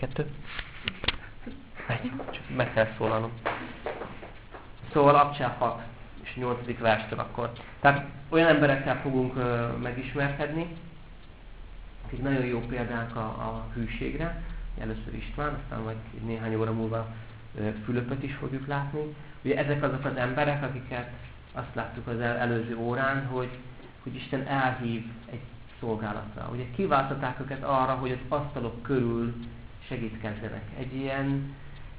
kettő. Egy, csak meg kell szólalnom. Szóval Abcsel 6 és 8. verstől akkor. Tehát olyan emberekkel fogunk uh, megismerkedni, akik nagyon jó példánk a, a hűségre. Először István, aztán majd néhány óra múlva uh, Fülöpöt is fogjuk látni. Ugye ezek azok az emberek, akiket azt láttuk az el, előző órán, hogy, hogy Isten elhív egy szolgálatra. Ugye kiváltották őket arra, hogy az asztalok körül segítkezzenek. Egy ilyen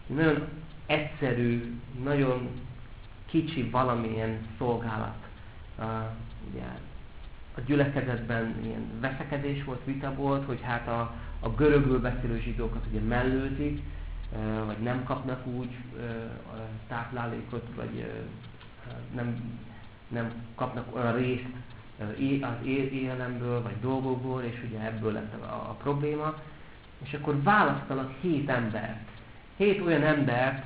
nagyon egyszerű, nagyon kicsi valamilyen szolgálat. Uh, ugye, a gyülekezetben ilyen veszekedés volt, vita volt, hogy hát a, a görögül beszélő zsidókat ugye mellőzik, vagy nem kapnak úgy táplálékot, vagy nem, nem kapnak olyan részt az élelemből, vagy dolgokból, és ugye ebből lett a, a probléma. És akkor választanak hét embert. Hét olyan embert,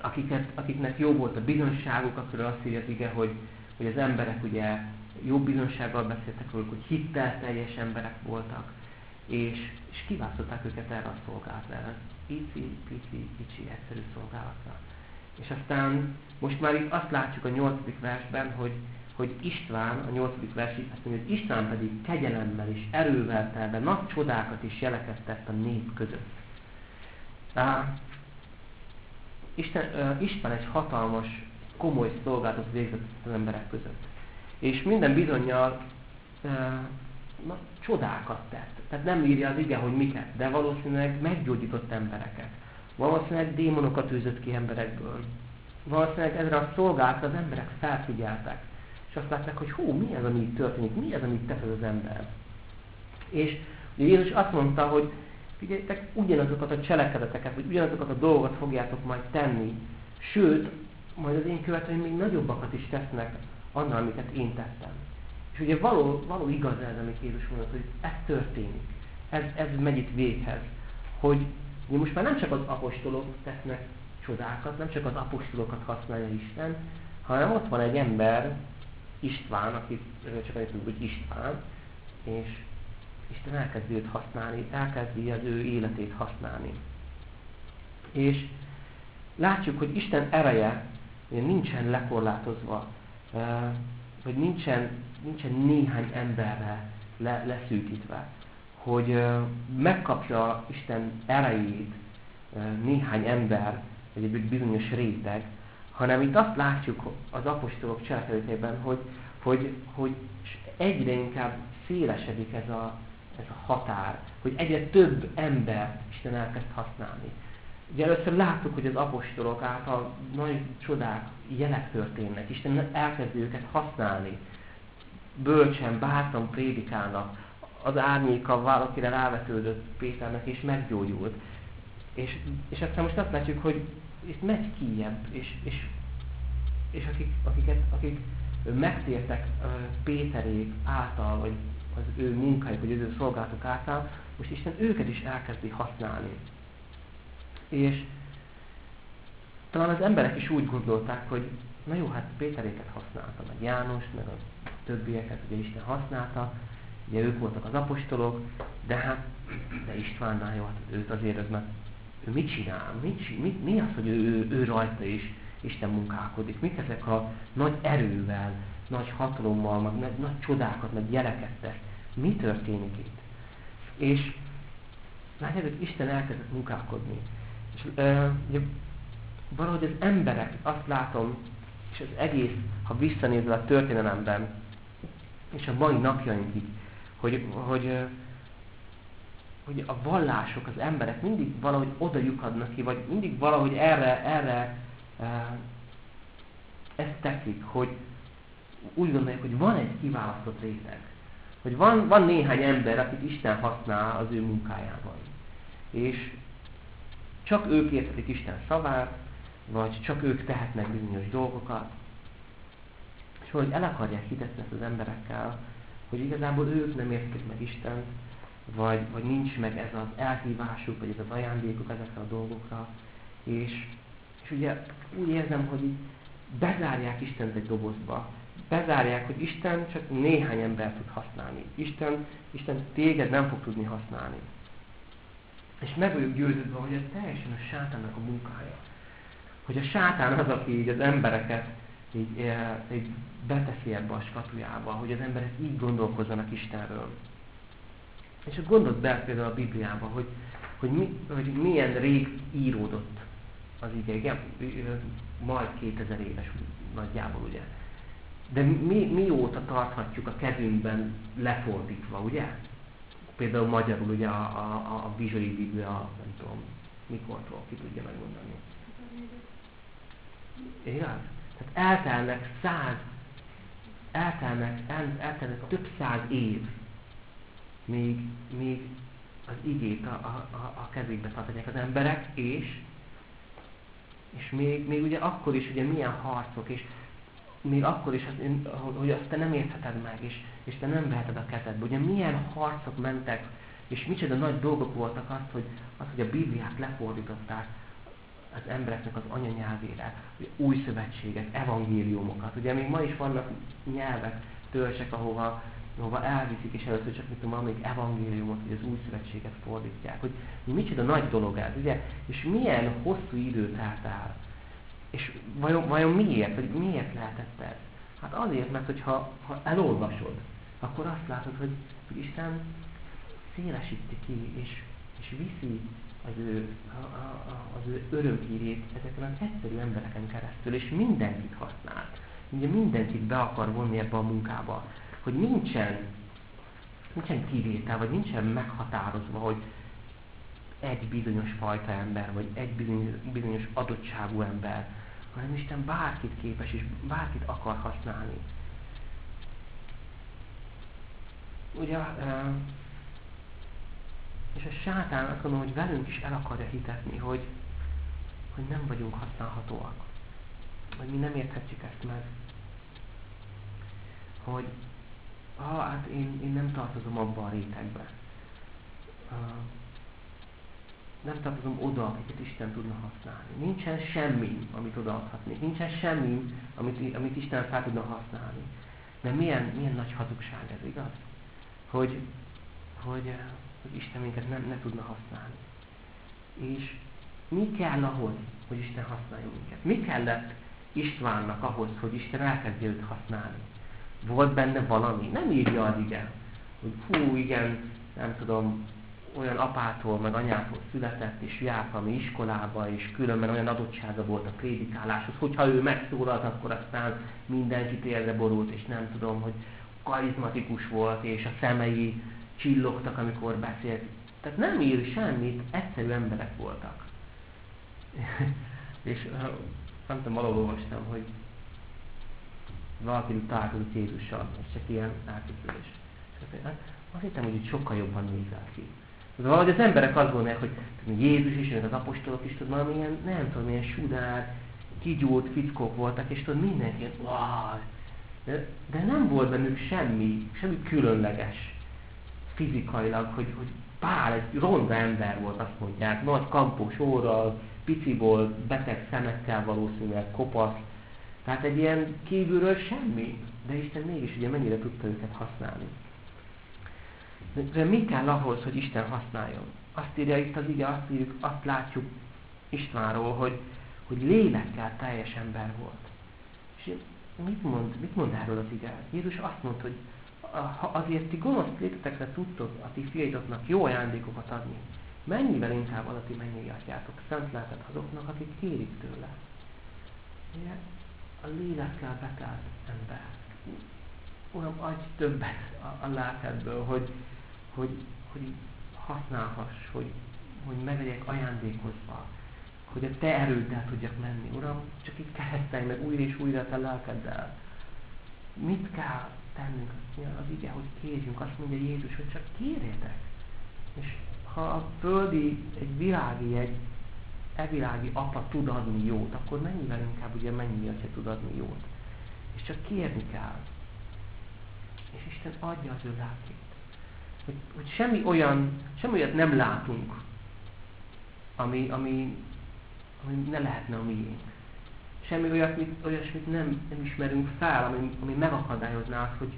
akiket, akiknek jó volt a bizonságuk, akkor azt írja igen, hogy, hogy az emberek ugye jó bizonsággal beszéltek róluk, hogy hittelteljes emberek voltak, és, és kiválasztották őket erre a szolgálatra, pici, pici, kicsi, egyszerű szolgálatra. És aztán most már itt azt látjuk a nyolcadik versben, hogy, hogy István, a nyolcadik vers azt mondja, hogy István pedig kegyelemmel és erővel telve nagy csodákat is jelekeztett a nép között. Uh, Isten, uh, István egy hatalmas, komoly szolgálatot végzett az emberek között. És minden bizonyal na, csodákat tett. Tehát nem írja az ige, hogy miket, de valószínűleg meggyógyított embereket. Valószínűleg démonokat űzött ki emberekből. Valószínűleg ezre a szolgálatra az emberek felfigyeltek. És azt látták, hogy hú, mi ez, ami itt történik, mi ez, amit tesz ez az ember. És ugye Jézus azt mondta, hogy figyeljetek, ugyanazokat a cselekedeteket, vagy ugyanazokat a dolgokat fogjátok majd tenni. Sőt, majd az én követőim még nagyobbakat is tesznek annál, amiket én tettem. És ugye való, való igaz ez, amit Jézus mondott, hogy ez történik. Ez, ez megy itt véghez. Hogy most már nem csak az apostolok tesznek csodákat, nem csak az apostolokat használja Isten, hanem ott van egy ember, István, aki csak annyit tudjuk, hogy István, és Isten elkezdi őt használni, elkezdi az ő életét használni. És látjuk, hogy Isten ereje nincsen lekorlátozva, vagy nincsen, nincsen néhány emberre le, leszűkítve hogy megkapja Isten erejét néhány ember, vagy egy bizonyos réteg, hanem itt azt látjuk az apostolok cselekedetében, hogy, hogy, hogy egyre inkább szélesedik ez a, ez a határ, hogy egyre több ember Isten elkezd használni. Ugye először láttuk, hogy az apostolok által nagy csodák, jelek történnek. Isten elkezdi őket használni. Bölcsen, bátran prédikálnak, az árnyéka valakire rávetődött Péternek, és meggyógyult. És, és aztán most azt látjuk, hogy itt megy kijebb, és, és, és akik, akiket, akik megtértek Péterék által, vagy az ő munkájuk, vagy az ő szolgálatok által, most Isten őket is elkezdi használni. És talán az emberek is úgy gondolták, hogy na jó, hát Péteréket használta, meg János, meg a többieket ugye Isten használta, Ugye ők voltak az apostolok, de hát, de Istvánnál jó, hát őt azért ez mert ő mit csinál? Mit, mit, mi az, hogy ő, ő, ő rajta is Isten munkálkodik? Mik ezek a nagy erővel, nagy hatalommal, meg nagy, nagy csodákat, meg jeleket tesz? Mi történik itt? És látjátok, Isten elkezdett munkálkodni. És uh, ugye, valahogy az emberek, azt látom, és az egész, ha visszanézel a történelemben, és a mai napjainkig, hogy, hogy, hogy a vallások, az emberek mindig valahogy oda lyukadnak ki, vagy mindig valahogy erre, erre ezt teszik, hogy úgy gondolják, hogy van egy kiválasztott réteg. Hogy van, van néhány ember, akit Isten használ az ő munkájában. És csak ők érthetik Isten szavát, vagy csak ők tehetnek bizonyos dolgokat. És hogy el akarják hitetni ezt az emberekkel, hogy igazából ők nem értik meg Istent, vagy, vagy nincs meg ez az elhívásuk, vagy ez az ajándékuk ezekre a dolgokra. És, és ugye úgy érzem, hogy így bezárják Istent egy dobozba. Bezárják, hogy Isten csak néhány ember tud használni. Isten, Isten téged nem fog tudni használni. És meg vagyok győződve, hogy ez teljesen a sátánnak a munkája. Hogy a sátán az, aki így az embereket így, eh, így beteszi ebbe a skatujába, hogy az emberek így gondolkozzanak Istenről. És akkor gondold be például a Bibliába, hogy, hogy, mi, hogy milyen rég íródott az ige, igen, majd 2000 éves nagyjából, ugye. De mi, mióta tarthatjuk a kezünkben lefordítva, ugye? Például magyarul ugye a, a, a Vizsori Biblia, nem tudom, mikortól, ki tudja megmondani. Igaz? Tehát eltelnek száz, eltelnek, el, eltelnek több száz év, még, még az igét a, a, a, a kezékbe tartják az emberek, és és még, még ugye akkor is ugye milyen harcok, és még akkor is, hogy azt te nem értheted meg, és, és te nem veheted a kezedbe. Ugye milyen harcok mentek, és micsoda nagy dolgok voltak az, hogy, az, hogy a Bibliát lefordították az embereknek az anyanyelvére, új szövetséget, evangéliumokat. Ugye még ma is vannak nyelvek, törzsek, ahova, ahova elviszik, és először csak mit tudom, amíg evangéliumot, vagy az új szövetséget fordítják. Hogy micsoda nagy dolog ez, ugye? És milyen hosszú idő telt el. És vajon, vajon miért? Vagy miért lehetett ez? Hát azért, mert hogyha ha elolvasod, akkor azt látod, hogy, hogy Isten szélesíti ki, és, és viszi az ő, a, a, az ő örömhírét ezeken az egyszerű embereken keresztül, és mindenkit használ. Ugye mindenkit be akar vonni ebbe a munkába, hogy nincsen, nincsen kivétel, vagy nincsen meghatározva, hogy egy bizonyos fajta ember, vagy egy bizonyos, bizonyos adottságú ember, hanem Isten bárkit képes, és bárkit akar használni. Ugye, és a sátán azt mondom, hogy velünk is el akarja hitetni, hogy, hogy nem vagyunk használhatóak. Hogy mi nem érthetjük ezt meg. Hogy ah, hát én, én nem tartozom abban a rétegbe. Uh, nem tartozom oda, akiket Isten tudna használni. Nincsen semmi, amit odaadhatnék. Nincsen semmi, amit, amit Isten fel tudna használni. De milyen, milyen nagy hazugság ez, igaz? Hogy, hogy, eh, hogy Isten minket nem, ne tudna használni. És mi kell ahhoz, hogy Isten használja minket? Mi kellett Istvánnak ahhoz, hogy Isten elkezdje őt használni? Volt benne valami? Nem írja az igen, hogy hú, igen, nem tudom, olyan apától, meg anyától született, és járt valami iskolába, és különben olyan adottsága volt a prédikáláshoz, hogyha ő megszólalt, akkor aztán mindenki térre borult, és nem tudom, hogy karizmatikus volt, és a szemei csillogtak, amikor beszélt. Tehát nem ír semmit, egyszerű emberek voltak. és nem tudom, valahol olvastam, hogy valaki találkozott Jézussal, ez csak ilyen elképzelés. Hát azt hittem, hogy itt sokkal jobban nézel ki. De valahogy az emberek azt gondolják, hogy Jézus is, az apostolok is, tudod, valamilyen, nem tudom, milyen sudár, kigyúrt fickók voltak, és tudod, mindenki, wow, de, de nem volt bennük semmi, semmi különleges fizikailag, hogy, hogy pár, egy ronda ember volt, azt mondják, nagy kampos óra, pici volt, beteg szemekkel valószínűleg, kopasz, tehát egy ilyen kívülről semmi, de Isten mégis ugye mennyire tudta őket használni. De mi kell ahhoz, hogy Isten használjon? Azt írja itt az ige, azt, írjuk, azt látjuk Istvánról, hogy, hogy lélekkel teljes ember volt. És mit mond, mit mond erről az ige? Jézus azt mondta, hogy ha azért ti gonosz létetekre tudtok a ti fiaitoknak jó ajándékokat adni, mennyivel inkább ad a ti mennyei atyátok szent lelket azoknak, akik kérik tőle. A lélekkel betelt ember. Uram, adj többet a, a lelkedből, hogy, hogy, hogy használhass, hogy, hogy meg legyek ajándékozva, hogy a Te erőddel tudjak menni. Uram, csak itt keresztelj meg újra és újra Te lelkeddel. Mit kell tennünk? Az ige, hogy kérjünk. Azt mondja Jézus, hogy csak kérjetek. És ha a földi, egy világi, egy evilági apa tud adni jót, akkor mennyivel inkább ugye mennyi atya tud adni jót. És csak kérni kell. És Isten adja az ő lelkét hogy, hogy semmi olyan, semmi olyat nem látunk, ami, ami, ami ne lehetne a miénk. Semmi olyat, mit, olyasmit nem, nem ismerünk fel, ami, ami megakadályozná azt, hogy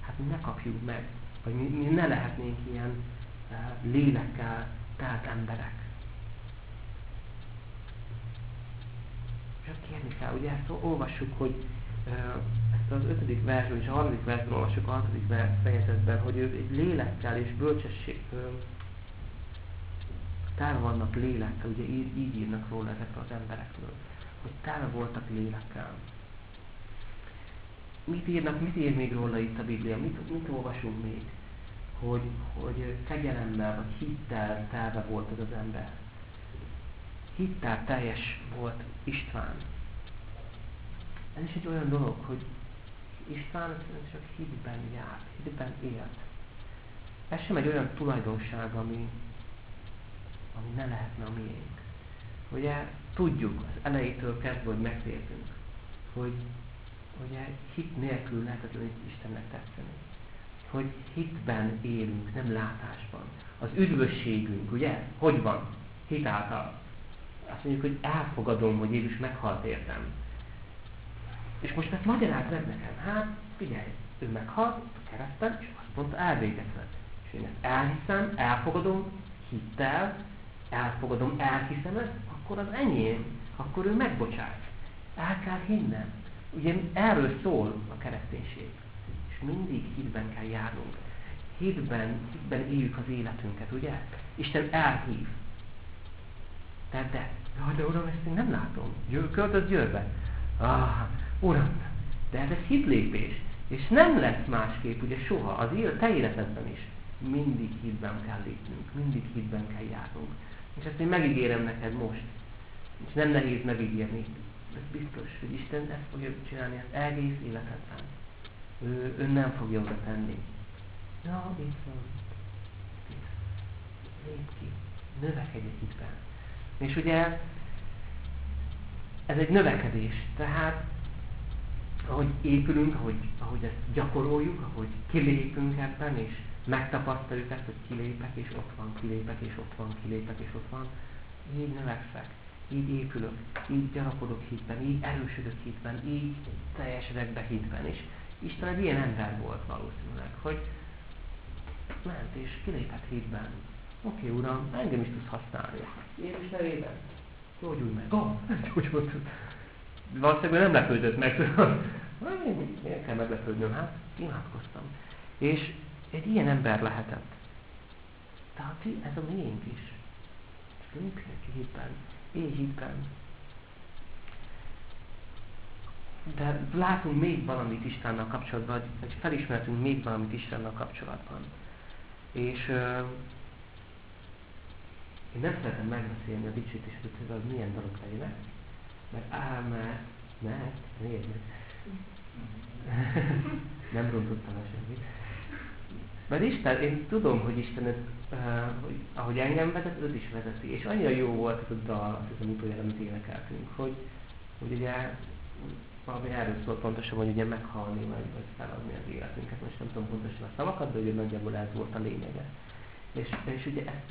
hát mi ne kapjuk meg, vagy mi, mi ne lehetnénk ilyen uh, lélekkel telt emberek. Csak kérni kell, ugye ezt olvassuk, hogy ezt az ötödik versben és a harmadik versben olvassuk a hatodik fejezetben, hogy ő egy lélekkel és bölcsesség tele vannak lélekkel, ugye így, így írnak róla ezekről az emberekről, hogy tele voltak lélekkel. Mit írnak, mit ír még róla itt a Biblia? Mit, mit olvasunk még? Hogy, hogy kegyelemmel vagy hittel telve volt az az ember. Hittel teljes volt István. Ez is egy olyan dolog, hogy István csak hitben járt, hitben élt. Ez sem egy olyan tulajdonság, ami, ami ne lehetne a miénk. Ugye tudjuk az elejétől kezdve, hogy megtértünk, hogy ugye hit nélkül lehetetlen Istennek tetszeni. Hogy hitben élünk, nem látásban. Az üdvösségünk, ugye? Hogy van? Hit által. Azt mondjuk, hogy elfogadom, hogy Jézus meghalt értem. És most ezt magyaráz meg nekem. Hát, figyelj, ő meghalt a kereszten, és azt mondta, elvégezett. És én ezt elhiszem, elfogadom, hittel, elfogadom, elhiszem ezt, akkor az enyém, akkor ő megbocsát. El kell hinnem. Ugye erről szól a kereszténység. És mindig hitben kell járnunk. Hitben, hitben éljük az életünket, ugye? Isten elhív. De, de, jaj, de uram, ezt én nem látom. Költöz Győrbe. Ah, uram, de ez egy hitlépés. És nem lesz másképp, ugye soha, az élet, te életedben is. Mindig hitben kell lépnünk, mindig hitben kell járnunk. És ezt én megígérem neked most. És nem nehéz megígérni. Ez biztos, hogy Isten ezt fogja csinálni az egész életedben. Ő, ő nem fogja oda tenni. Ja, itt van. Lép ki. Növekedj egy hitben. És ugye ez egy növekedés. Tehát ahogy épülünk, ahogy, ahogy ezt gyakoroljuk, ahogy kilépünk ebben, és megtapasztaljuk ezt, hogy kilépek, és ott van, kilépek, és ott van, kilépek, és ott van, így növekszek, így épülök, így gyarapodok hitben, így erősödök hitben, így teljesedek be hitben. És Isten egy ilyen ember volt valószínűleg, hogy ment és kilépett hitben. Oké, okay, Uram, engem is tudsz használni. Jézus nevében. Gyógyulj meg. Oh, gyógyult. Valószínűleg nem lepődött meg. Miért kell meglepődnöm? Hát, imádkoztam. És egy ilyen ember lehetett. Tehát ez a miénk is. Ki hitben. Élj hitben. De látunk még valamit Istennel kapcsolatban, vagy felismertünk még valamit Istennel kapcsolatban. És én nem szeretem megbeszélni a dicsőítésről, hogy milyen dolog legyenek, mert á, mert, nézd meg. nem rontottam el semmit. Mert Isten, én tudom, hogy Isten, uh, hogy, ahogy engem vezet, őt is vezeti. És annyira jó volt ez a dal, az az utoljára, amit énekeltünk, hogy, hogy ugye valami erről szól pontosan, hogy ugye meghalni, vagy, vagy feladni az életünket. Most nem tudom pontosan a szavakat, de ugye nagyjából ez volt a lényege. És, és ugye ez,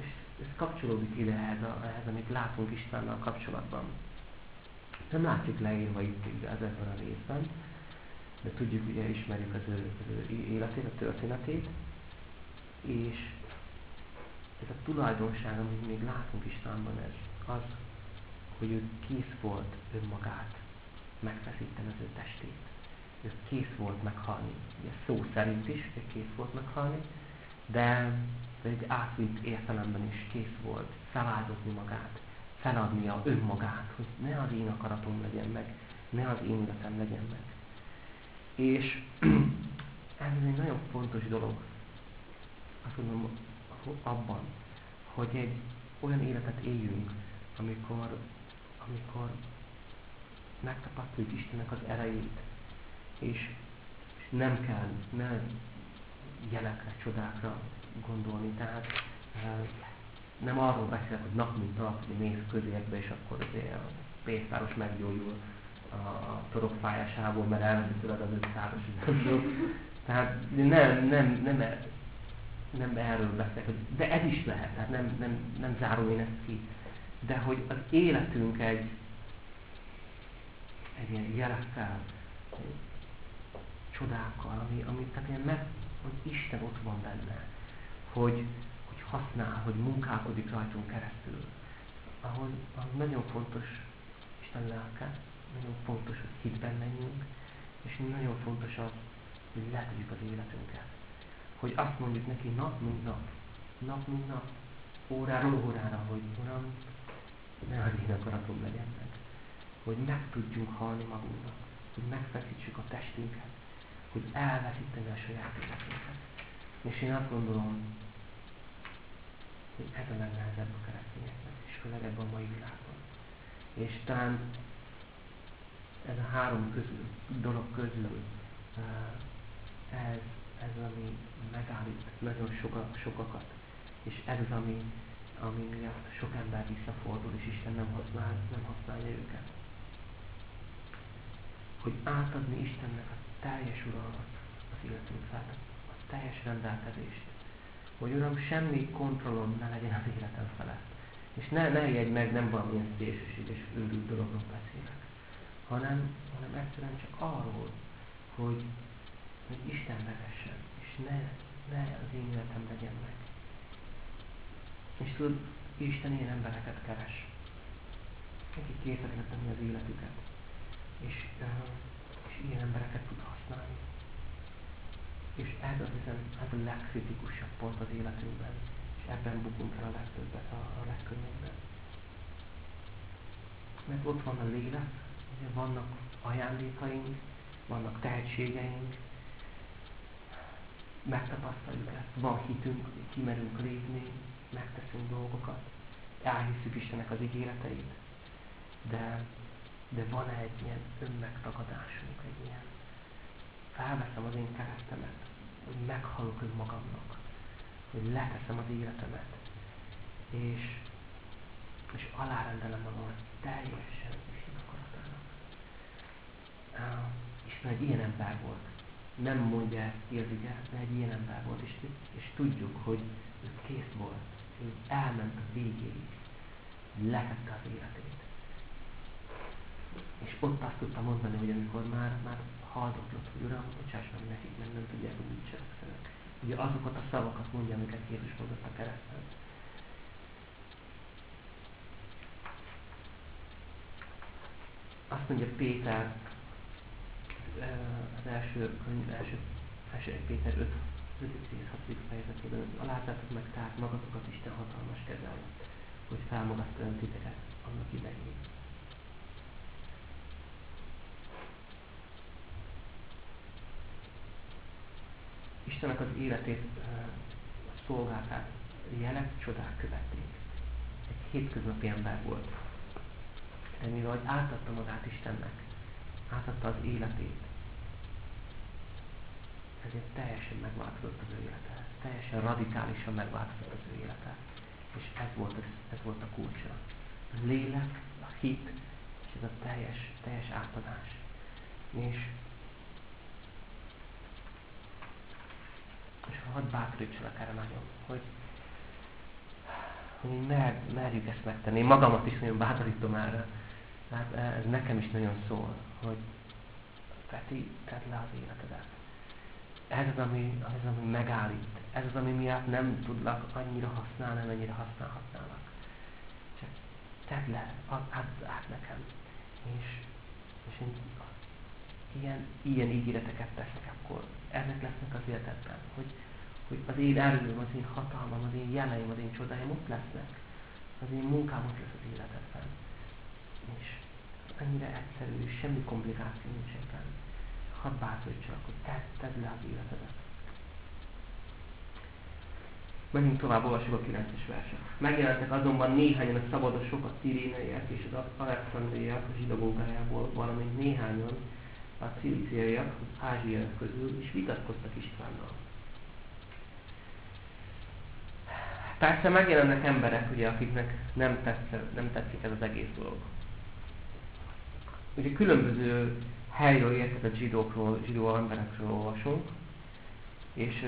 és ez kapcsolódik ide ehhez, a, ehhez, amit látunk Istennel kapcsolatban. Nem látjuk leírva itt ezekben a részben, de tudjuk, ugye ismerjük az ő, az ő életét, a történetét, és ez a tulajdonság, amit még látunk Istenben, ez az, hogy ő kész volt önmagát megfeszíteni az ő testét. Ő kész volt meghalni. Ugye szó szerint is, hogy kész volt meghalni, de, de egy átvitt értelemben is kész volt feláldozni magát, feladnia önmagát, hogy ne az én akaratom legyen meg, ne az én életem legyen meg. És ez egy nagyon fontos dolog, azt mondom, abban, hogy egy olyan életet éljünk, amikor, amikor megtapasztaljuk Istennek az erejét, és, és nem kell, nem jelekre, csodákra gondolni. Tehát nem arról beszélek, hogy nap mint nap, hogy mész közéletbe, és akkor azért a pénztáros meggyógyul a, a torokfájásából, mert elveszi tőled az ötszáros Tehát nem, nem, nem, nem erről beszélek, de ez is lehet, tehát nem, nem, nem zárom én ezt ki. De hogy az életünk egy, egy ilyen jelekkel, csodákkal, ami, ami tehát ilyen meg, hogy Isten ott van benne. Hogy, hogy használ, hogy munkálkodik rajtunk keresztül. Ahol, ahol nagyon fontos Isten lelke, nagyon fontos, hogy hitben menjünk, és nagyon fontos az, hogy letegyük az életünket. Hogy azt mondjuk neki nap, mint nap, nap, mint nap, óráról órára, hogy Uram, ne az én akaratom legyen meg. Hogy meg tudjunk halni magunknak, hogy megfeszítsük a testünket, hogy elveszíteni a saját életünket. És én azt gondolom, hogy ez a legnehezebb a keresztényeknek, és főleg ebben a mai világban. És talán ez a három közül, dolog közül ez, ez ami megállít nagyon soka, sokakat, és ez az, ami, ami miatt sok ember visszafordul, és Isten nem, használ, nem használja őket. Hogy átadni Istennek a teljes uralmat az életünk felett, a teljes rendelkezést. Hogy Uram, semmi kontrollom ne legyen az életem felett. És ne, ne jegy meg, nem valamilyen szélsőséges őrült dologról beszélek, hanem, hanem egyszerűen csak arról, hogy, hogy Isten vezessen, és ne, ne az én életem legyen meg. És tudod, Isten ilyen embereket keres, akik tenni az életüket, és, és ilyen embereket tud használni. És ez az hiszem, ez a legkritikusabb pont az életünkben, és ebben bukunk el a legtöbbet, a, a legkönnyebben. Mert ott van a lélek, ugye vannak ajándékaink, vannak tehetségeink, megtapasztaljuk ezt, van hitünk, kimerünk lépni, megteszünk dolgokat, elhisszük Istennek az ígéreteit, de, de van egy ilyen önmegtagadásunk, egy ilyen felveszem az én keresztemet, hogy meghalok önmagamnak, hogy leteszem az életemet, és, és alárendelem magamat teljesen Isten akaratának. Isten egy ilyen ember volt. Nem mondja ezt ki de egy ilyen ember volt, és, és tudjuk, hogy ő kész volt. Ő elment a végéig. Letette az életét. És ott azt tudta mondani, hogy amikor már, már haldoklott, hogy Uram, bocsáss meg nekik, mert nem tudják, hogy mit cselekszenek. Ugye azokat a szavakat mondja, amiket Jézus mondott a kereszten. Azt mondja Péter az első könyv, első, első Péter 5, 5 6 fejezetében, hogy alázzátok meg tehát magatokat Isten hatalmas kezel, hogy felmagasztaljon titeket annak idején. Istennek az életét, a szolgáltát, jelek, csodák követték. Egy hétköznapi ember volt. De mivel átadta magát Istennek, átadta az életét, ezért teljesen megváltozott az ő élete. Teljesen radikálisan megváltozott az ő élete. És ez volt, ez, ez volt a kulcsa. A lélek, a hit, és ez a teljes, teljes átadás. És és hadd bátorítsalak erre nagyon, hogy, hogy mer, merjük ezt megtenni. Én magamat is nagyon bátorítom erre. Tehát ez nekem is nagyon szól, hogy Peti, tedd le az életedet. Ez az, ami, az, ami megállít. Ez az, ami miatt nem tudlak annyira használni, amennyire használhatnálak. Csak tedd le, add, add át nekem. És, és én ilyen, ilyen ígéreteket teszek, akkor ezek lesznek az életedben. Hogy, hogy az én erőm, az én hatalmam, az én jeleim, az én csodáim ott lesznek. Az én munkám ott lesz az életedben. És ennyire egyszerű, semmi komplikáció nincs ebben. Hadd bátorítsalak, hogy tedd, tedd le az életedet. Menjünk tovább, olvasjuk a 9-es verset. Megjelentek azonban néhányan a szabadosok, a sziréneiek és az alexandriaiak a zsidagógájából, valamint néhányan a ciliciaiak az ázsiaiak közül, és vitatkoztak Istvánnal. Persze megjelennek emberek, ugye, akiknek nem, tetsz, nem tetszik ez az egész dolog ugye különböző helyről érkezett zsidókról, zsidó emberekről olvasunk, és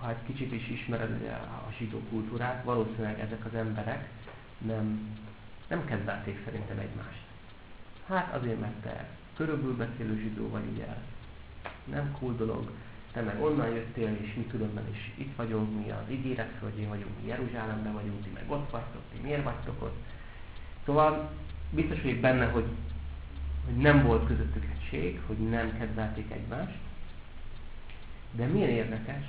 ha egy kicsit is ismered a zsidó kultúrát, valószínűleg ezek az emberek nem, nem kedvelték szerintem egymást. Hát azért, mert te körülbelül beszélő zsidó vagy, ugye, nem cool dolog, te meg onnan jöttél, és mi különben is itt vagyunk, mi az ígéret földjén vagyunk, mi Jeruzsálemben vagyunk, ti meg ott vagytok, ti miért vagytok ott. Szóval biztos vagyok benne, hogy, hogy nem volt közöttük egység, hogy nem kedvelték egymást, de milyen érdekes,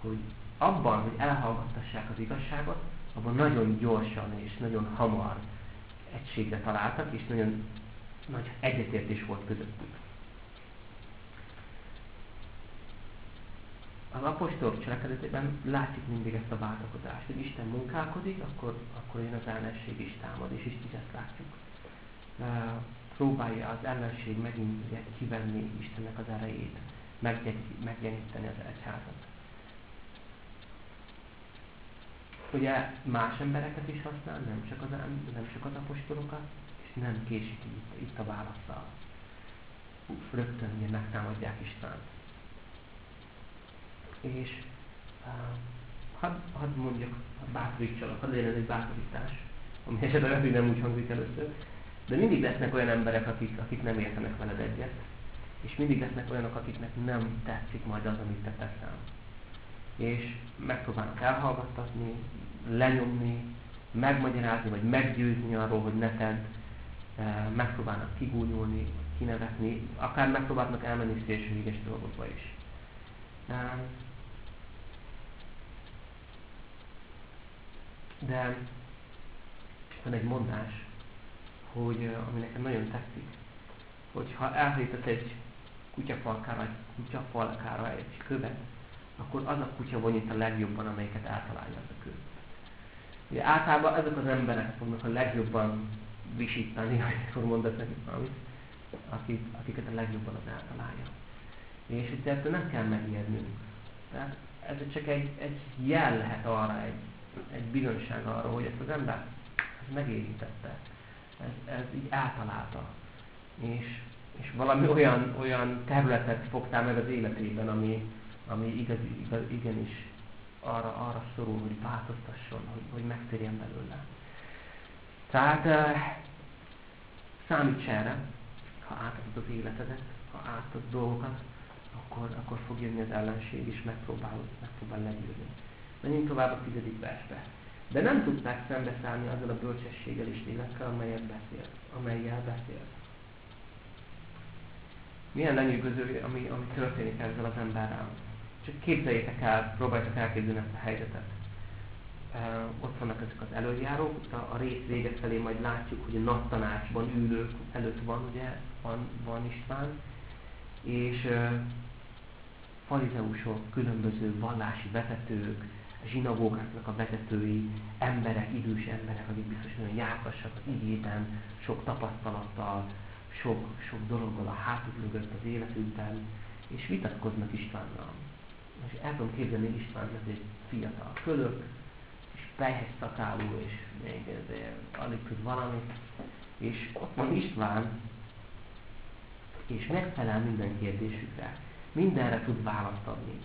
hogy abban, hogy elhallgattassák az igazságot, abban nagyon gyorsan és nagyon hamar egységre találtak, és nagyon nagy egyetértés volt közöttük. Az apostolok cselekedetében látjuk mindig ezt a váltakozást, hogy Isten munkálkodik, akkor, akkor jön az ellenség is támad, és is ezt látjuk. Uh, próbálja az ellenség megint kivenni Istennek az erejét, megjeleníteni az egyházat. Ugye más embereket is használ, nem csak az, nem csak az apostolokat, nem késik itt, itt a válaszsal. Rögtön ugye megtámadják Istent. És uh, hadd had mondjak, bátorítsalak, hadd legyen egy bátorítás, ami esetleg lehet, hogy nem úgy hangzik először, de mindig lesznek olyan emberek, akik, akik nem értenek veled egyet, és mindig lesznek olyanok, akiknek nem tetszik majd az, amit te teszel. És megpróbálnak elhallgattatni, lenyomni, megmagyarázni, vagy meggyőzni arról, hogy ne tedd, megpróbálnak kigúnyolni, kinevetni, akár megpróbálnak elmenni szélsőséges dolgokba is. De van egy mondás, hogy, e, ami nekem nagyon tetszik, hogy ha elhajítasz egy kutyafalkára, egy kutyafalkára egy követ, akkor az a kutya vonít a legjobban, amelyiket általálja az a kő. Ugye általában ezek az emberek fognak a legjobban visítani, akkor mondasz nekik valamit, akik, akiket a legjobban az általálja. És itt ettől nem kell megijednünk. Tehát ez csak egy, egy jel lehet arra, egy, egy bizonyság arra, hogy ezt az ember ez megérintette. Ez, ez így általálta. És, és valami olyan, olyan területet fogtál meg az életében, ami, ami igaz, igaz, igenis arra, arra szorul, hogy változtasson, hogy, hogy megtérjen belőle. Tehát számíts erre, ha átadod az életedet, ha átadod dolgokat, akkor, akkor fog jönni az ellenség is, megpróbál, megpróbál legyőzni. Menjünk tovább a tizedik versbe. De nem tudták szembeszállni azzal a bölcsességgel és lélekkel, amelyet beszélt, amelyel beszélt. Milyen lenyűgöző, ami, ami történik ezzel az emberrel. Csak képzeljétek el, próbáljátok elképzelni ezt a helyzetet. Uh, ott vannak ezek az előjárók, a, a rész vége felé majd látjuk, hogy a nagy tanácsban ülők előtt van, ugye, van, van István, és uh, farizeusok, különböző vallási vezetők, zsinagógáknak a vezetői, emberek, idős emberek, akik biztos nagyon jártassak az igében, sok tapasztalattal, sok, sok dologgal a hátuk mögött az életükben, és vitatkoznak Istvánnal. És el tudom képzelni István, ez egy fiatal kölök, és pejhes szakálú, és még ezért alig tud valamit, és ott van István, és megfelel minden kérdésükre, mindenre tud választ adni,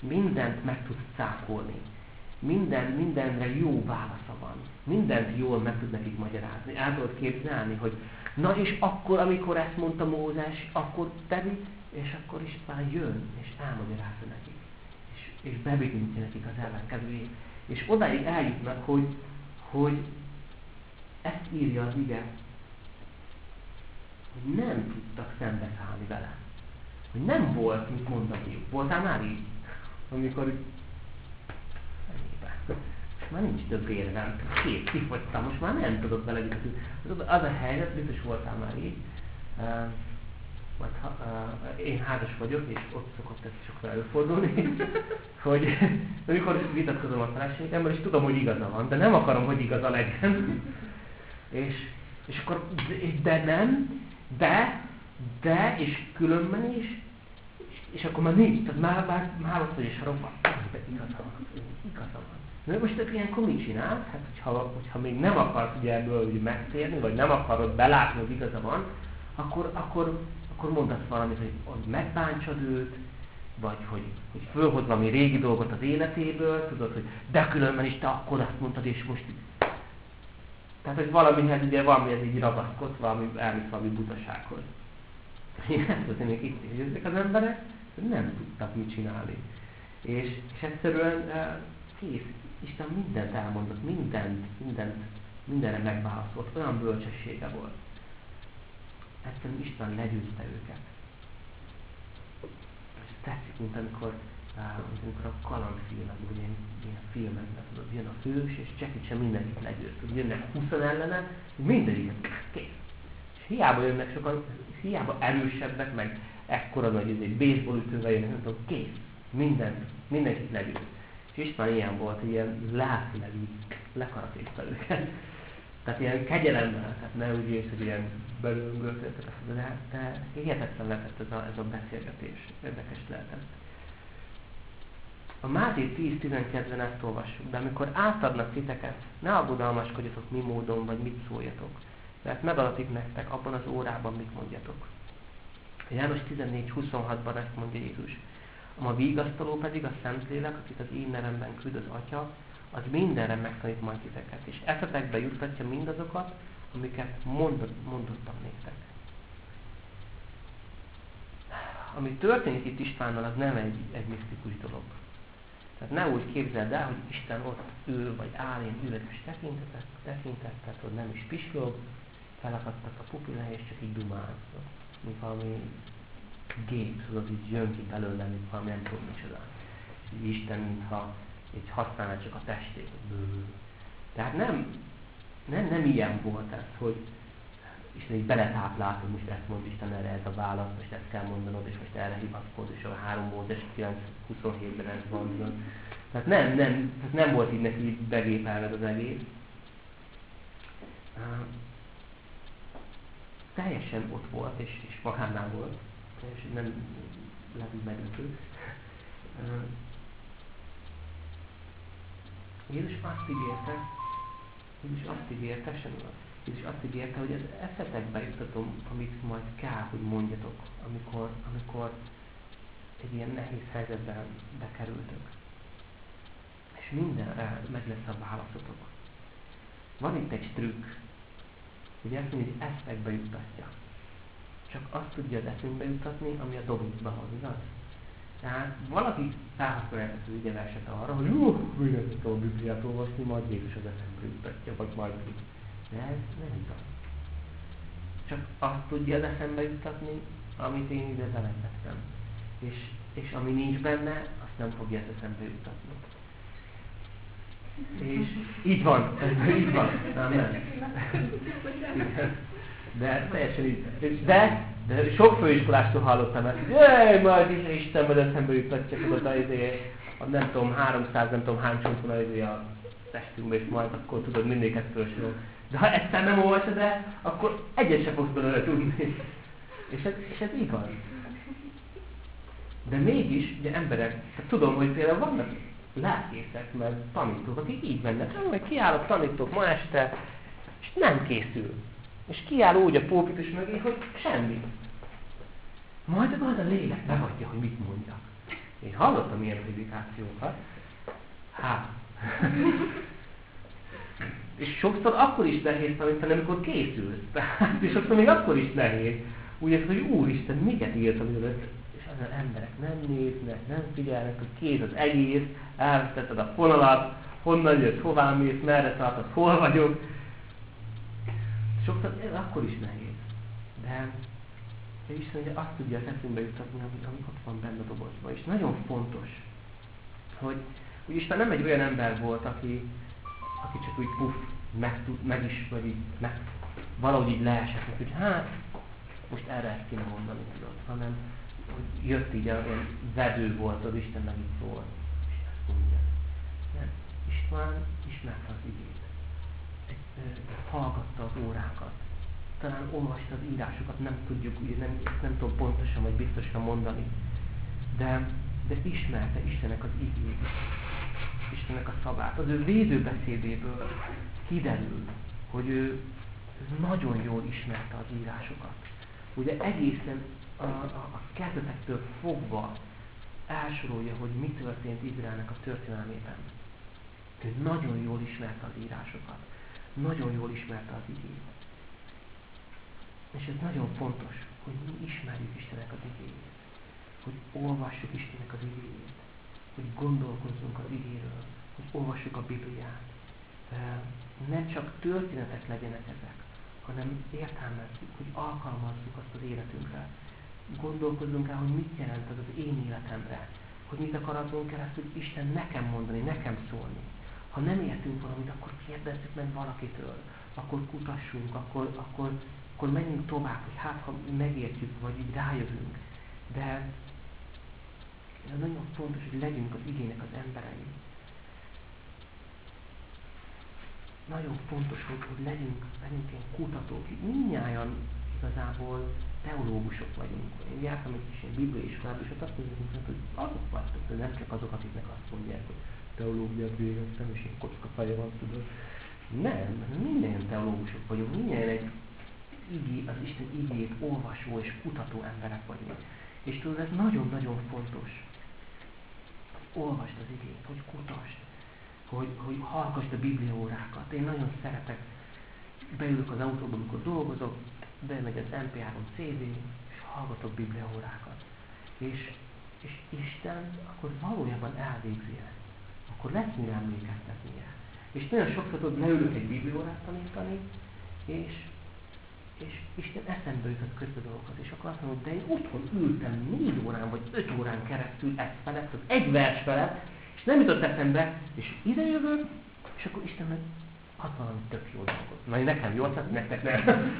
mindent meg tud szákolni, minden, mindenre jó válasza van, mindent jól meg tud nekik magyarázni. El tudod képzelni, hogy na és akkor, amikor ezt mondta Mózes, akkor te és akkor István jön, és elmagyarázza nekik. És bebizonyítja nekik az ellenkezőjét. És odáig eljutnak, hogy, hogy ezt írja az ige, hogy nem tudtak szembeszállni vele. Hogy nem volt mit mondani. Voltál már így? Amikor ennyiben. Már nincs több érvem. Két, kifogytam, most már nem tudok vele az a helyzet, biztos voltál már így ha, uh, én házas vagyok, és ott szokott ez sokszor előfordulni, hogy amikor vitatkozom a feleségemmel, és tudom, hogy igaza van, de nem akarom, hogy igaza legyen. és, és akkor, de nem, de, de, és különben is, és, akkor már nincs, tehát már, már, már ott vagy és harogva, de igaza van, igaza van. Na most te ilyenkor mit csinálsz? Hát, hogyha, hogyha még nem akarsz ugye ebből megtérni, vagy nem akarod belátni, hogy igaza van, akkor, akkor akkor mondasz valamit, hogy, hogy megbántsad őt, vagy hogy, hogy fölhoz valami régi dolgot az életéből, tudod, hogy de különben is te akkor azt mondtad, és most tehát, hogy valamihez ugye ez így ragaszkodsz, valami, elvisz valami butasághoz. Én ezt történik itt is, ezek az emberek, Nem tudtak mit csinálni. És, és egyszerűen e, kész, Isten mindent elmondott, mindent, mindent, mindenre megválaszolt, olyan bölcsessége volt. Egyszerűen Isten legyőzte őket. És tetszik, mint amikor amikor a kalandfilmek, ugye ilyen filmekben tudod, jön a fős, és Jackie sem mindenkit legyőz. Tudod, jönnek 20 ellene, mindegyik kész. És hiába jönnek sokan, hiába erősebbek, meg ekkora nagy egy baseball ütővel jönnek, nem tudom, kész. Minden, mindenkit legyőz. És István ilyen volt, ilyen lelkileg így lekaratézta őket. Tehát ilyen kegyelemmel, tehát ne úgy érsz, hogy ilyen belőlünk de, de hihetetlen lehetett ez a, ez a beszélgetés, érdekes lehetett. A Máté 10-12-ben ezt olvassuk, de amikor átadnak titeket, ne aggodalmaskodjatok mi módon, vagy mit szóljatok, mert megadatik nektek abban az órában, mit mondjatok. A János 14-26-ban ezt mondja Jézus. A vigasztaló pedig a Szentlélek, akit az én nevemben küld az Atya, az mindenre megtanít majd titeket, és eszetekbe juttatja mindazokat, amiket mondott, mondottam néktek. Ami történik itt Istvánnal, az nem egy, egy misztikus dolog. Tehát ne úgy képzeld el, hogy Isten ott ül, vagy áll én üveges tekintetet, tekintettet, hogy nem is pislog, felakadtak a pupillái, és csak így dumál. Mint valami gép, tudod, így jön ki belőle, mint valami nem tudom micsoda. Isten, mintha így használná csak a testét. Tehát nem, nem, nem ilyen volt ez, hogy Isten így beletáplált, hogy most ezt mond Isten erre ez a válasz, most ezt kell mondanod, és most erre hivatkozz, és a 3 Mózes 9.27-ben ez van. Tehát nem, nem, tehát nem volt így neki begépelve az egész. Teljesen ott volt, és, és magánál volt, és nem lehet meglepő. Jézus azt ígérte, Jézus azt ígérte, semmi és azt ígérte, hogy az eszetekbe jutatom, amit majd kell, hogy mondjatok, amikor, amikor egy ilyen nehéz helyzetben bekerültök. És mindenre meg lesz a válaszotok. Van itt egy trükk, hogy ezt mondja, hogy eszekbe jutatja. Csak azt tudja az eszünkbe jutatni, ami a dobozban van, igaz? Tehát valaki ezt az ügyeverset arra, hogy jó, még ezt a Bibliát olvasni, majd Jézus az eszembe jutatja, vagy majd de ez nem igaz. Csak azt tudja az eszembe juttatni, amit én ide beletettem. És, és ami nincs benne, azt nem fogja az eszembe juttatni. És így van, így van. Nem, nem. De teljesen így. De, de sok főiskolástól hallottam ezt, hogy jaj, majd is Isten majd eszembe jutatja, tudod, az izé, a nem tudom, 300, nem tudom hány csont van a testünkbe, és majd akkor tudod mindig felsorolni. De ha egyszer nem olvasod el, akkor egyet sem fogsz belőle tudni. És ez, és ez igaz. De mégis, ugye emberek, tehát tudom, hogy például vannak lelkészek, meg tanítók, akik így mennek, hogy kiállok tanítók ma este, és nem készül. És kiáll úgy a pulpitus mögé, hogy semmi. Majd az a lélek megadja, hogy mit mondjak. Én hallottam ilyen prédikációkat. Hát. És sokszor akkor is nehéz tanítani, amikor készülsz. Tehát, és sokszor még akkor is nehéz. Úgy érted, hogy Úristen, miket írtam előtt? És az emberek nem néznek, nem figyelnek, hogy kész az egész, elvesztetted a fonalat, honnan jössz, hová mész, merre tartasz, hol vagyok. Sokszor ez akkor is nehéz. De, de Isten ugye azt tudja eszünkbe jutatni, ami, ami ott van benne a dobozban. És nagyon fontos, hogy, hogy Isten nem egy olyan ember volt, aki, aki csak úgy puff, meg, meg is, vagy így, meg, valahogy így leesett, hogy hát, most erre ezt kéne mondani, tudod, hanem hogy jött így, olyan vedő volt, az Isten meg így szól, és ezt mondja. Nem, István ismerte az igét. Hallgatta az órákat. Talán olvasta az írásokat, nem tudjuk, ugye nem, nem tudom pontosan vagy biztosan mondani. De, de ismerte Istennek az igét. Istennek a szavát. Az ő védőbeszédéből kiderül, hogy ő nagyon jól ismerte az írásokat. Ugye egészen a, a, a kezdetektől fogva elsorolja, hogy mi történt Izraelnek a történelmében. Ő nagyon jól ismerte az írásokat. Nagyon jól ismerte az igét. És ez nagyon fontos, hogy mi ismerjük Istennek az igényét. hogy olvassuk Istennek az igényét, hogy gondolkozzunk az igéről, hogy olvassuk a Bibliát. Nem csak történetek legyenek ezek, hanem értelmezzük, hogy alkalmazzuk azt az életünkre. Gondolkozzunk el, hogy mit jelent az az én életemre, hogy mit akar azon keresztül Isten nekem mondani, nekem szólni. Ha nem értünk valamit, akkor kérdezzük meg valakitől, akkor kutassunk, akkor, akkor, akkor menjünk tovább, hogy hát ha megértjük, vagy így rájövünk. De ez nagyon fontos, hogy legyünk az igének az emberei. Nagyon fontos, hogy, hogy legyünk, legyünk ilyen kutatók. Mindnyájan igazából teológusok vagyunk. Én jártam egy kis ilyen bibliai iskolában, és ott azt mondjuk, hogy azok vagytok, de nem csak azok, akiknek azt mondják, hogy teológiát végeztem, és én kocka feje van, tudod. Nem, minden teológusok vagyunk, minden egy igé, az Isten igét olvasó és kutató emberek vagyunk. És tudod, ez nagyon-nagyon fontos. Olvasd az igét, hogy kutasd, hogy, hogy hallgassd a bibliaórákat. Én nagyon szeretek, beülök az autóba, amikor dolgozok, bemegy az MP3 CD, és hallgatok bibliaórákat. És, és Isten akkor valójában elvégzi ezt. Akkor lesz mire emlékeztetnie. És nagyon sokszor tudod, leülök egy bibliórát tanítani, és, és Isten eszembe jutott közben dolgokat, és akkor azt mondom, de én otthon ültem négy órán vagy öt órán keresztül ezt felett, az egy vers felett, és nem jutott eszembe, és ide jövök, és akkor Isten meg ad valami tök jó dolgot. Na, nekem jó, tehát nektek nem.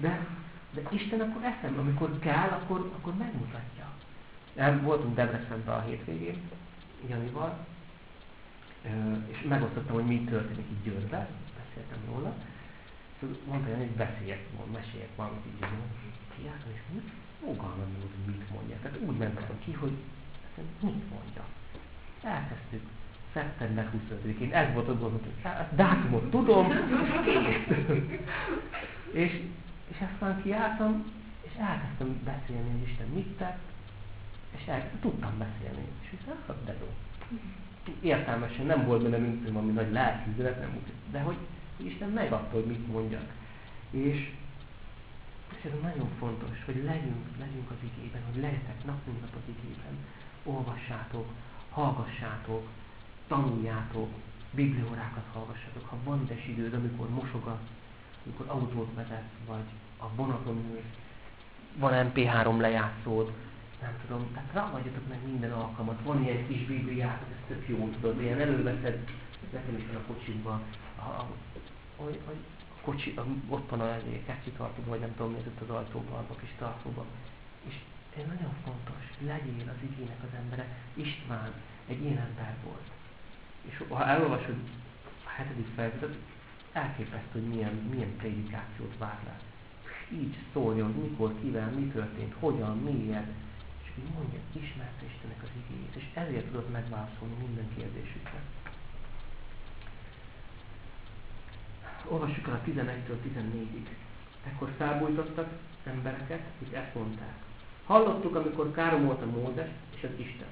De, de Isten akkor eszembe, amikor kell, akkor, akkor megmutatja. El, voltunk Debrecenben a hétvégén, Janival, és megosztottam, hogy mi történik itt Győrben, beszéltem róla. Szóval mondta, hogy beszéljek, meséljek valamit így, hogy kiálltam, és mit fogalmam volt, hogy mit mondja. Tehát úgy mentem ki, hogy mit mondja. Elkezdtük szeptember 25-én, ez volt a gondolat, hogy hát, dátumot tudom, és, és aztán kiálltam, és elkezdtem beszélni, hogy Isten mit tett, és el, tudtam beszélni. És hiszen, hát de jó. Értelmesen nem volt benne mint ami nagy lelki üzenet, nem úgy, de hogy Isten megadta, hogy mit mondjak. És, és ez nagyon fontos, hogy legyünk, legyünk az igében, hogy legyetek nap mint nap az igében. Olvassátok, hallgassátok, tanuljátok, bibliórákat hallgassatok, ha van ides időd, amikor mosogat, amikor autót vezet, vagy a vonaton ülsz, van MP3 lejátszód, nem tudom, tehát ragadjatok meg minden alkalmat. Van ilyen kis bibliát, ez tök jó, tudod, ilyen előveszed, nekem is van a kocsinkban, a, a, a, a, a kocsi, a, ott van a kecsi tartóban, vagy nem tudom, mi az ajtóban, a kis tartóban. És ez nagyon fontos, legyél az igének az embere. István egy ilyen ember volt. És ha elolvasod a hetedik fejezetet, elképesztő, hogy milyen, milyen prédikációt vár le. Így szólja, hogy mikor, kivel, mi történt, hogyan, miért. Így mondja, ismerte Istennek az igényét, és ezért tudod megválaszolni minden kérdésükre. Olvassuk el a 11-től 14-ig. Ekkor felbújtottak embereket, hogy ezt mondták. Hallottuk, amikor káromolta Mózes és az Isten.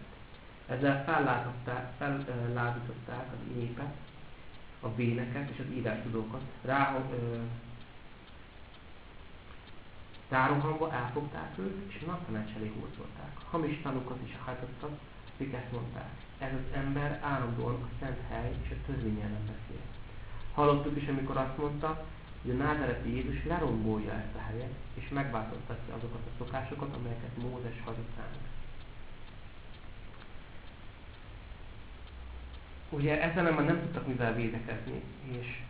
Ezzel fellázították az népet, a véneket és az írástudókat. Rá, ö, rárohanva elfogták őt, és naptanács elé húzolták. Hamis tanukat is hajtottak, akik ezt mondták. Ez az ember állandóan a szent hely és a törvény ellen beszél. Hallottuk is, amikor azt mondta, hogy a názereti Jézus lerombolja ezt a helyet, és megváltoztatja azokat a szokásokat, amelyeket Mózes hagyott ránk. ugye ezzel már nem tudtak mivel védekezni, és,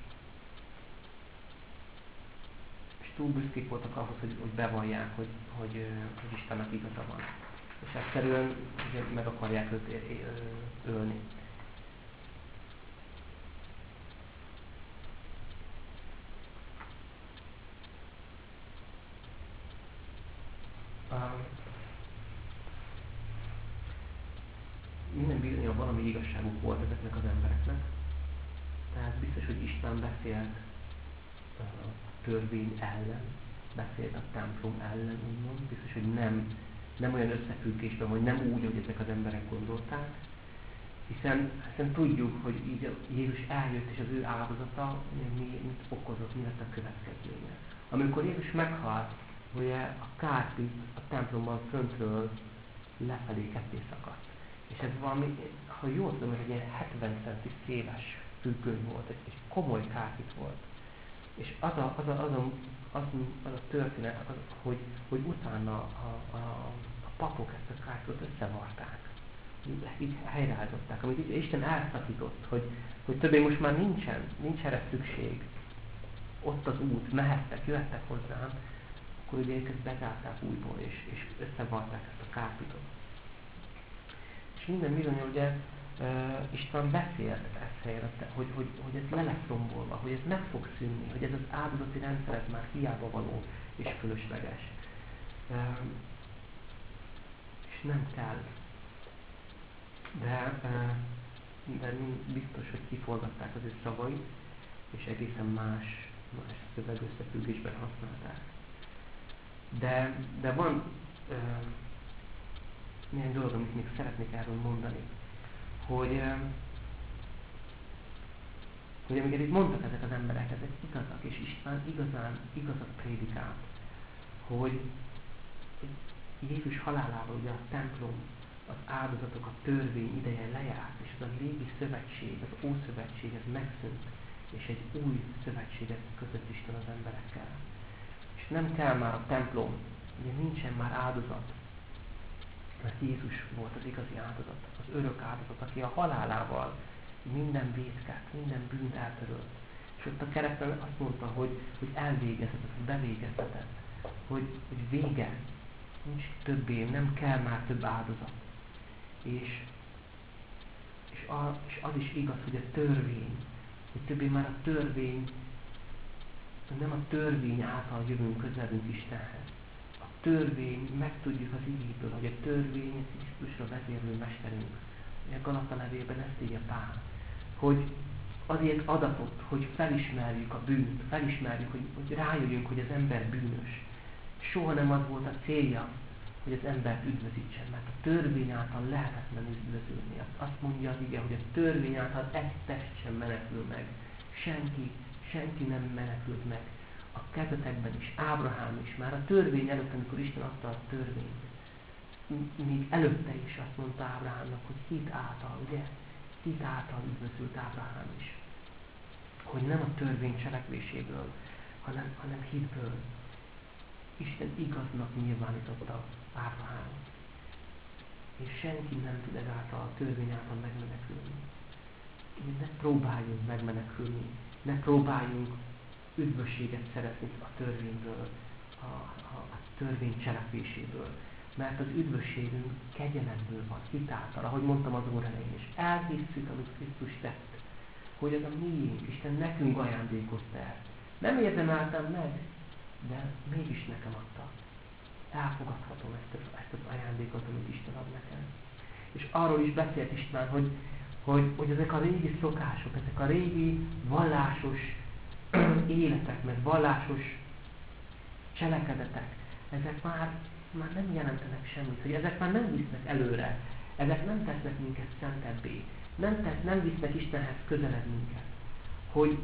és túl büszkék voltak ahhoz, hogy, hogy bevallják, hogy, hogy, hogy Istennek igaza van. És egyszerűen meg akarják őt ölni. Minden bizonyal valami igazságuk volt ezeknek az embereknek. Tehát biztos, hogy Isten beszélt törvény ellen, beszélt a templom ellen, úgymond. Biztos, hogy nem, nem olyan összefüggésben, vagy nem úgy, hogy ezek az emberek gondolták. Hiszen, hiszen tudjuk, hogy így Jézus eljött, és az ő áldozata mi, mit okozott, mi lett a következménye. Amikor Jézus meghalt, ugye a kárpit a templomban föntről lefelé ketté szakadt. És ez valami, ha jól tudom, egy ilyen 70 centi széles függöny volt, egy komoly kárpit volt. És az a, az a, az a, az, az a történet, az, hogy, hogy utána a, a, a papok ezt a kárpitot összevarták. Így, helyreállították, amit Isten elszakított, hogy, hogy többé most már nincsen, nincs erre szükség. Ott az út, mehettek, jöhettek hozzám, akkor ugye őket bezárták újból, és, és összevarták ezt a kárpitot. És minden bizony, ugye Isten beszélt helyre, hogy, hogy, hogy ez le lesz rombolva, hogy ez meg fog szűnni, hogy ez az áldozati rendszeret már hiába való és fölösleges. Uh, és nem kell. De, uh, de biztos, hogy kiforgatták az ő szavait, és egészen más, más szöveg összefüggésben használták. De, de van uh, néhány dolog, amit még szeretnék erről mondani. Hogy, hogy amiket itt mondtak ezek az emberek, ezek igazak, és Isten igazán igazat prédikált, hogy Jézus halálával ugye a templom, az áldozatok, a törvény ideje lejárt, és az a régi szövetség, az Ószövetség, ez megszűnt, és egy új szövetséget között Isten az emberekkel. És nem kell már a templom, ugye nincsen már áldozat, mert Jézus volt az igazi áldozat, az örök áldozat, aki a halálával minden vétket, minden bűnt eltörölt. És ott a kereszten azt mondta, hogy, hogy elvégezheted, hogy bevégezheted, hogy, hogy vége, nincs többé, nem kell már több áldozat. És, és, a, és az is igaz, hogy a törvény, hogy többé már a törvény, nem a törvény által jövünk közelünk Istenhez, törvény, megtudjuk az igéből, hogy a törvény Krisztusra vezérlő mesterünk. A Galata nevében ezt írja Pál, hogy azért adatot, hogy felismerjük a bűnt, felismerjük, hogy, hogy rájöjjünk, hogy az ember bűnös. Soha nem az volt a célja, hogy az embert üdvözítsen, mert a törvény által lehetetlen üdvözülni. Azt mondja az ige, hogy a törvény által egy test sem menekül meg. Senki, senki nem menekült meg a kezdetekben is, Ábrahám is, már a törvény előtt, amikor Isten adta a törvényt, még előtte is azt mondta Ábrahámnak, hogy hit által, ugye? Hit által üdvözült Ábrahám is. Hogy nem a törvény cselekvéséből, hanem, hanem hitből. Isten igaznak nyilvánította Ábrahámot. És senki nem tud ezáltal a törvény által megmenekülni. Ne próbáljunk megmenekülni, ne próbáljunk üdvösséget szerezni a törvényből, a, a, a törvény cselekvéséből. Mert az üdvösségünk kegyelemből van, hitáltal, ahogy mondtam az óra elején is. Elhisszük, amit Krisztus tett, hogy az a miénk, Isten nekünk ajándékozta el. Nem érdemeltem meg, de mégis nekem adta. Elfogadhatom ezt az, ezt az ajándékot, amit Isten ad nekem. És arról is beszélt István, hogy, hogy, hogy ezek a régi szokások, ezek a régi vallásos életek, meg vallásos cselekedetek, ezek már, már nem jelentenek semmit, hogy ezek már nem visznek előre, ezek nem tesznek minket szentebbé, nem, tesz, nem visznek Istenhez közelebb minket. Hogy,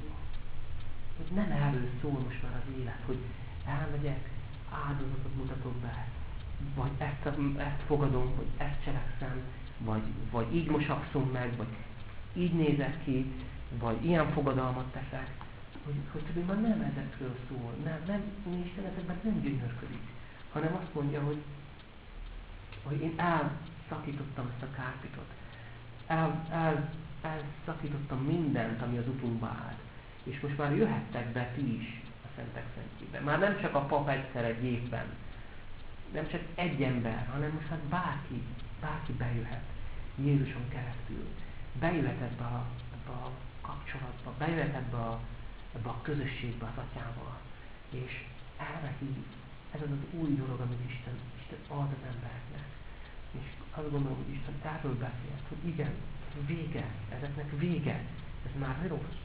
hogy nem erről szól most már az élet, hogy elmegyek, áldozatot mutatok be, vagy ezt, ezt fogadom, hogy ezt cselekszem, vagy, vagy így mosakszom meg, vagy így nézek ki, vagy ilyen fogadalmat teszek, hogy, hogy többé már nem ezekről szól, nem, nem, Isten ezekben nem gyönyörködik, hanem azt mondja, hogy, hogy én elszakítottam ezt a kárpitot, el, el, elszakítottam mindent, ami az utunkba áll, és most már jöhettek be ti is a Szentek Szentjébe. Már nem csak a pap egyszer egy évben, nem csak egy ember, hanem most már bárki, bárki bejöhet Jézuson keresztül. Bejöhet ebbe a, ebbe a kapcsolatba, bejöhet ebbe a ebbe a közösségbe az atyával. És hív. Ez az az új dolog, amit Isten, Isten ad az embereknek. És azt gondolom, hogy Isten erről beszélt, hogy igen, vége, ezeknek vége, ez már rossz.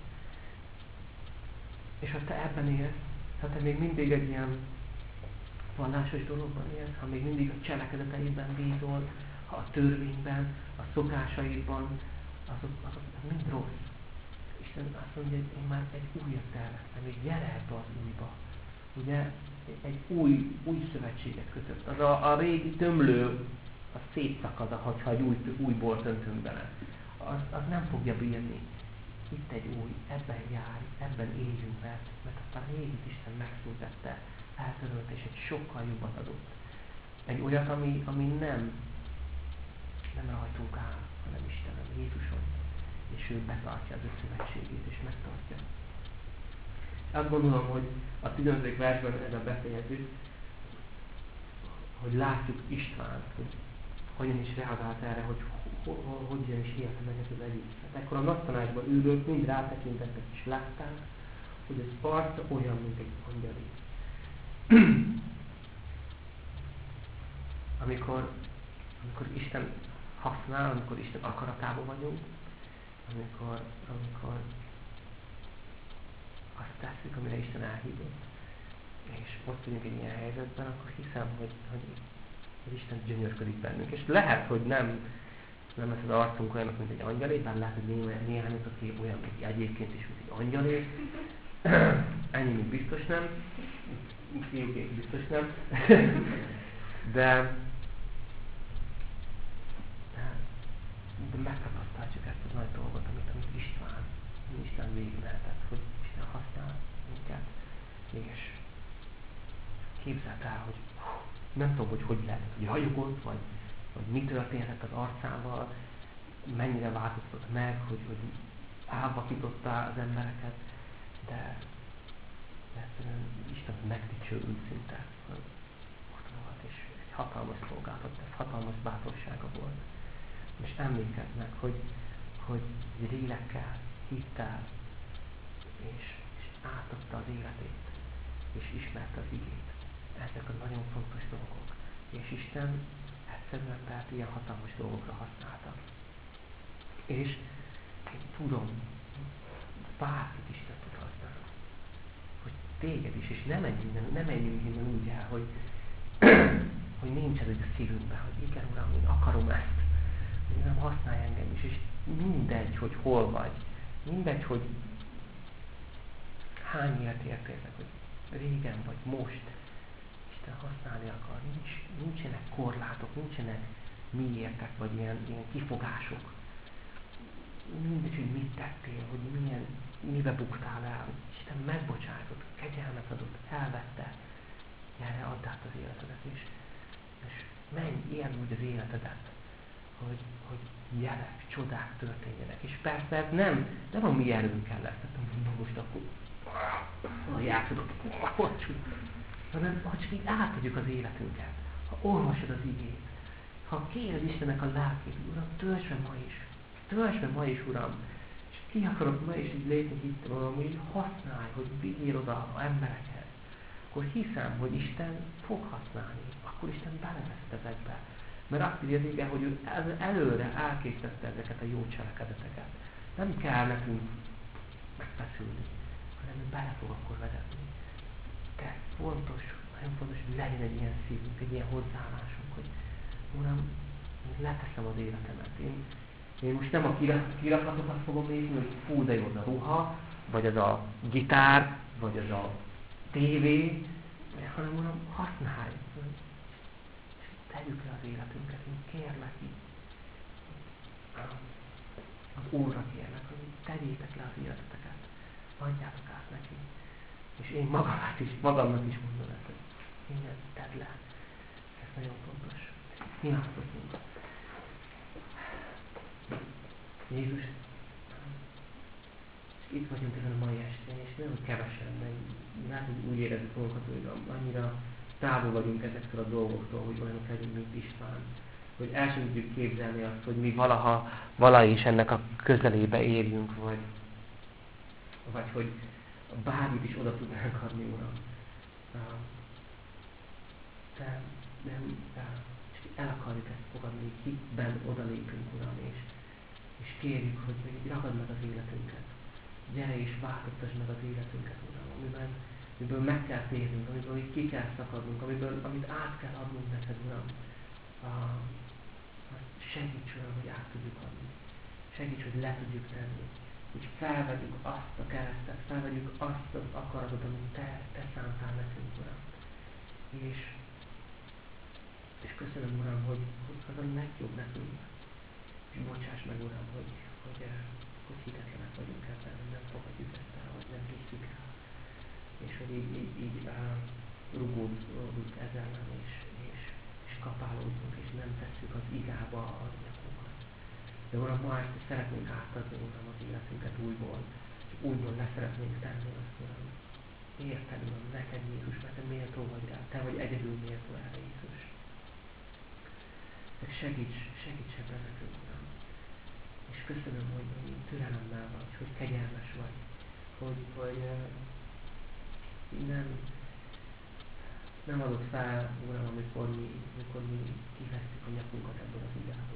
És ha te ebben élsz, ha te még mindig egy ilyen vallásos dologban élsz, ha még mindig a cselekedeteidben bízol, ha a törvényben, a szokásaidban, azok, azok mind rossz. Isten azt mondja, hogy én már egy újat terveztem, hogy gyere ebbe az újba. Ugye egy új, új szövetséget kötött. Az a, a régi tömlő az szétszakad, ha egy új, új bort öntünk bele. Az, az nem fogja bírni. Itt egy új, ebben jár, ebben éljünk be, mert aztán a régit Isten megszültette, eltörölt, és egy sokkal jobbat adott. Egy olyat, ami, ami nem, nem rajtunk áll, hanem Istenem, Jézuson. És ő betartja az ő szövetségét, és megtartja. Azt gondolom, hogy a 15. versben a befejező, hogy látjuk István, hogy hogyan is reagált erre, hogy hogyan is élte meg ez az egészet. Ekkor a nagy ülők mind rátekintettek és látták, hogy ez Sparta olyan, mint egy angyali. amikor, amikor Isten használ, amikor Isten akaratában vagyunk, amikor, amikor azt tesszük, amire Isten elhívott, és ott vagyunk egy ilyen helyzetben, akkor hiszem, hogy, hogy, hogy Isten gyönyörködik bennünk. És lehet, hogy nem, nem lesz az arcunk olyan, mint egy angyalé, bár lehet, hogy néhány, néhány aki olyan, mint egyébként is, mint egy angyalé. Ennyi még biztos nem. Fiúként biztos nem. de, de megtapasztaljuk ezt a nagy dolgot, amit, amit István, Isten végig lehetett, hogy használ minket, és képzeld el, hogy nem tudom, hogy hogy lehet, hogy hajogott, vagy, vagy mi történhet az arcával, mennyire változtatott meg, hogy, hogy elvakította az embereket, de, de egyszerűen Isten megdicsőült szinte, ott volt, és egy hatalmas szolgálat, ez hatalmas bátorsága volt. És emlékeznek, hogy, hogy lélekkel, hittel, és átadta az életét, és ismerte az igét. Ezek a nagyon fontos dolgok. És Isten egyszerűen tehát ilyen hatalmas dolgokra használta. És én tudom, bárkit Isten tud használni. Hogy téged is, és nem menjünk innen, nem menjünk innen úgy el, hogy, hogy nincs ez a szívünkben, hogy igen, Uram, én akarom ezt. Nem használj engem is, és mindegy, hogy hol vagy. Mindegy, hogy hány élet értétek, hogy régen vagy most. Isten használni akar. Nincs, nincsenek korlátok, nincsenek miértek, vagy ilyen, ilyen kifogások. Mindegy, hogy mit tettél, hogy milyen, mibe buktál el. Isten megbocsájtott, kegyelmet adott, elvette. Gyere, add át az életedet, és, és menj, élj úgy az életedet, hogy, hogy jelek, csodák történjenek. És persze ez nem, nem a mi erőnkkel lesz. Tehát most akkor játszodok, hanem hogy csak így átadjuk az életünket. Ha olvasod az igét, ha kéred Istennek a lelkét, Uram, töltsd be ma is, töltsd be ma is, Uram, és ki akarok ma is így lépni hittem, Uram, hogy használj, hogy vigyél oda a emberekhez, akkor hiszem, hogy Isten fog használni, akkor Isten belevesz ezekbe. Mert azt írja igen, hogy ő előre elkészítette ezeket a jó cselekedeteket. Nem kell nekünk megfeszülni, ő bele fog akkor vezetni. De fontos, nagyon fontos, hogy legyen egy ilyen szívünk, egy ilyen hozzáállásunk, hogy Uram, leteszem az életemet. Én, én most nem a kiraklatokat fogom nézni, hogy fú, de jó az a ruha, vagy az a gitár, vagy az a tévé, hanem Uram, használj. És tegyük le az életünket. Én kérlek így. Az Úrra kérlek, hogy tegyétek le az életeteket. Adjátok. És én magamat is, magamnak is mondom ezt, hogy minden tedd le. Ez nagyon fontos. Imádkozunk. Jézus, és itt vagyunk ezen a mai estén, és nem kevesen, de lehet, hogy úgy érezzük magunkat, hogy annyira távol vagyunk ezektől a dolgoktól, hogy olyanok legyünk, mint István. Hogy el sem tudjuk képzelni azt, hogy mi valaha, vala is ennek a közelébe érjünk, vagy, vagy hogy bármit is oda tudnánk adni, Uram. De nem, és el akarjuk ezt fogadni, hitben odalépünk, Uram, és, és kérjük, hogy még meg az életünket. Gyere és változtasd meg az életünket, Uram, amiben, amiből meg kell térnünk, amiből ki kell szakadnunk, amiből, amit át kell adnunk neked, Uram. Uh, segíts, Uram, hogy át tudjuk adni. Segíts, hogy le tudjuk tenni hogy felvegyük azt a keresztet, felvegyük azt az akaratot, amit Te, te szántál nekünk, Uram. És, és köszönöm, Uram, hogy, hogy az a legjobb nekünk. És bocsáss meg, Uram, hogy, hogy, eh, hogy hitetlenek vagyunk ebben, hogy nem fogadjuk ezt el, hogy nem hiszük el. És hogy így, így, így uh, rugódunk ezzel és, és, és kapálódunk, és nem tesszük az igába az. De Uram, ma ezt szeretnénk átadni, Uram, az életünket újból, és újból le szeretnénk tenni azt, Uram. Érted, Uram, neked Jézus, mert te méltó vagy rá, te vagy egyedül méltó erre, Jézus. De segíts, segíts ebben nekünk, Uram. És köszönöm, hogy, hogy türelemmel vagy, hogy kegyelmes vagy, hogy, hogy uh, nem, nem adott fel, Uram, amikor mi, amikor mi kivesztük a nyakunkat ebből az idából.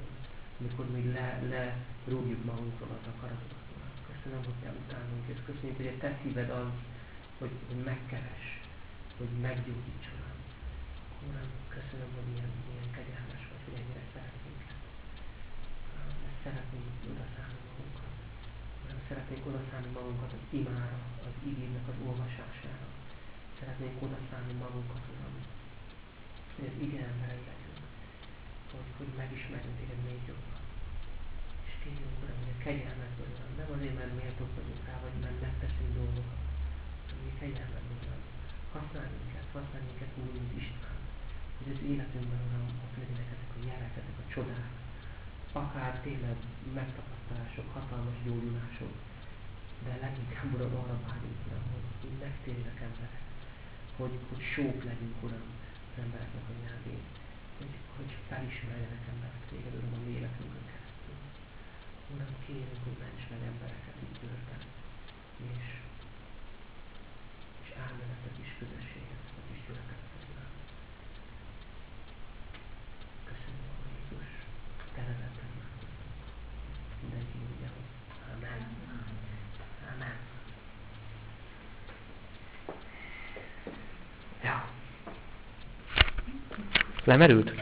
Amikor mi le, le rúgjuk magunkról az akaratokat, Uram. Köszönöm, hogy Te utálunk, és köszönjük, hogy a Te szíved az, hogy, hogy megkeres, hogy meggyógyíts, Uram. Köszönöm, hogy milyen, milyen kegyelmes vagy, hogy ennyire szeret minket. Szeretnénk odaszállni magunkat. Uram, szeretnénk odaszállni magunkat az imára, az igénynek az olvasására. Szeretnénk odaszállni magunkat, Uram, hogy az legyünk. Hogy, hogy megismerjünk téged még jobban. És kérjünk, Uram, hogy a kegyelmetből, Uram, nem azért, mert méltók vagyunk rá, vagy mert megteszünk dolgokat, ami kegyelmet, Uram. Használj minket, használj minket úgy, mint István. Hogy az életünkben, Uram, ott legyenek ezek a jelek, ezek a csodák. Akár tényleg megtapasztalások, hatalmas gyógyulások. De leginkább, Uram, arra vágyunk, Uram, hogy, hogy megtérjenek emberek. Hogy, hogy sók legyünk, Uram, az embereknek a nyelvén. Hogy, hogy felismerjenek emberek téged, Uram, a mi életünkön keresztül. Uram, kérünk, hogy ments meg embereket így bőrben. És elmenetet is, közösséget, a kis gyülekezetet, Uram. Köszönöm, hogy Jézus, Te nevedben imádkoztunk. Mindenki mondja, hogy Amen. Amen. Ja. Lemerült?